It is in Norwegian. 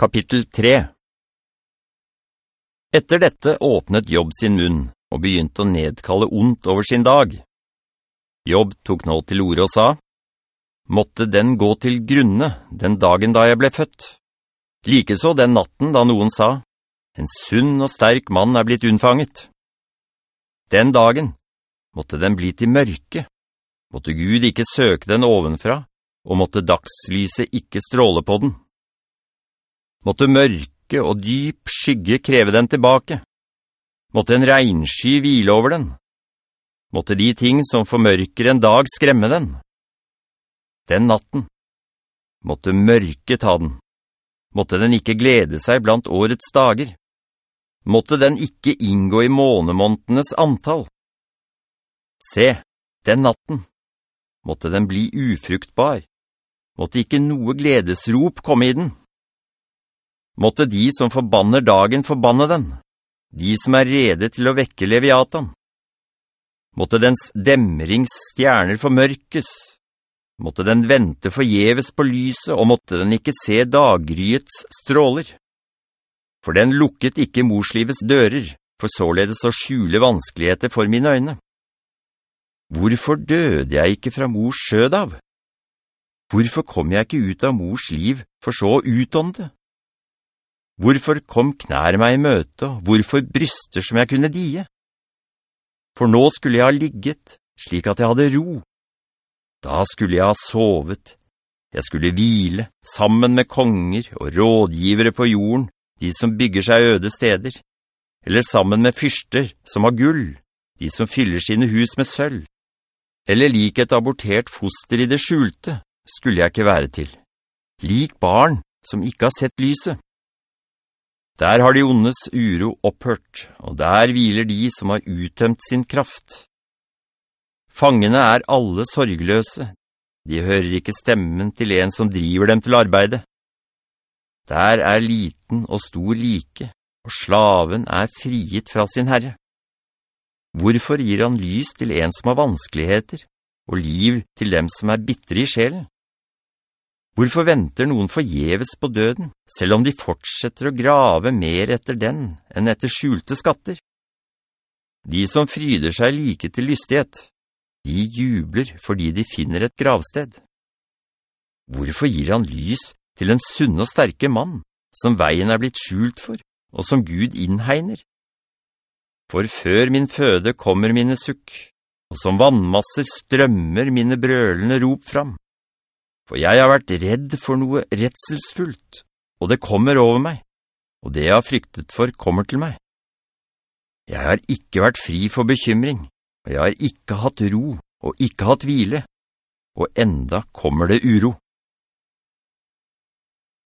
Kapittel 3 Etter dette åpnet Jobb sin munn og begynte å nedkalle ondt over sin dag. Jobb tok nå til ord og sa, «Måtte den gå til grunne den dagen da jeg ble født. Likeså den natten da noen sa, «En sunn og sterk mann er blitt unnfanget.» Den dagen måtte den bli til mørke, måtte Gud ikke søke den ovenfra, og måtte dagslyset ikke stråle på den måtte mørke og dyp skygge kreve den tilbake. Måtte en regnsky hvile over den. Måtte de ting som formørker en dag skremme den. Den natten. Måtte mørke ta den. Måtte den ikke glede seg blant årets dager. Måtte den ikke inngå i månemåntenes antall. Se, den natten. Måtte den bli ufruktbar. Måtte ikke noe gledesrop komme i den. Måtte de som forbanner dagen forbanne den, de som er rede til å vekke Leviatan. Måtte dens demringsstjerner formørkes, måtte den vente forjeves på lyset, og måtte den ikke se daggryets stråler. For den lukket ikke morslivets dører, for således å skjule vanskeligheter for mine øyne. Hvorfor døde jeg ikke fra mors skjød av? Hvorfor kom jeg ikke ut av mors liv for så å utånde? Hvorfor kom knær meg i møte, og hvorfor bryster som jeg kunne die? For nå skulle jeg ha ligget, slik at jeg hadde ro. Da skulle jeg ha sovet. Jeg skulle hvile, sammen med konger og rådgivere på jorden, de som bygger seg øde steder. Eller sammen med fyrster som har gull, de som fyller sine hus med sølv. Eller lik et abortert foster i det skjulte, skulle jeg ikke være til. Lik barn som ikke har sett lyset. Der har de ondes uro opphørt, og der hviler de som har uttømt sin kraft. Fangene er alle sorgløse, de hører ikke stemmen til en som driver dem til arbeidet. Der er liten og stor like, og slaven er frigitt fra sin herre. Hvorfor gir han lys til en som har vanskeligheter, og liv til dem som er bittre i sjelen? Hvorfor venter noen forjeves på døden, selv om de fortsetter å grave mer etter den enn etter skjulte skatter? De som fryder seg like til lystighet, de jubler fordi de finner et gravsted. Hvorfor gir han lys til en sunn og sterke mann, som veien er blitt skjult for, og som Gud innhegner? For før min føde kommer mine sukk, og som vannmasser strømmer mine brølende rop fram. For jeg har vært redd for noe redselsfullt, og det kommer over meg, og det jeg har fryktet for kommer til meg. Jeg har ikke vært fri for bekymring, og jeg har ikke hatt ro og ikke hatt hvile, og enda kommer det uro.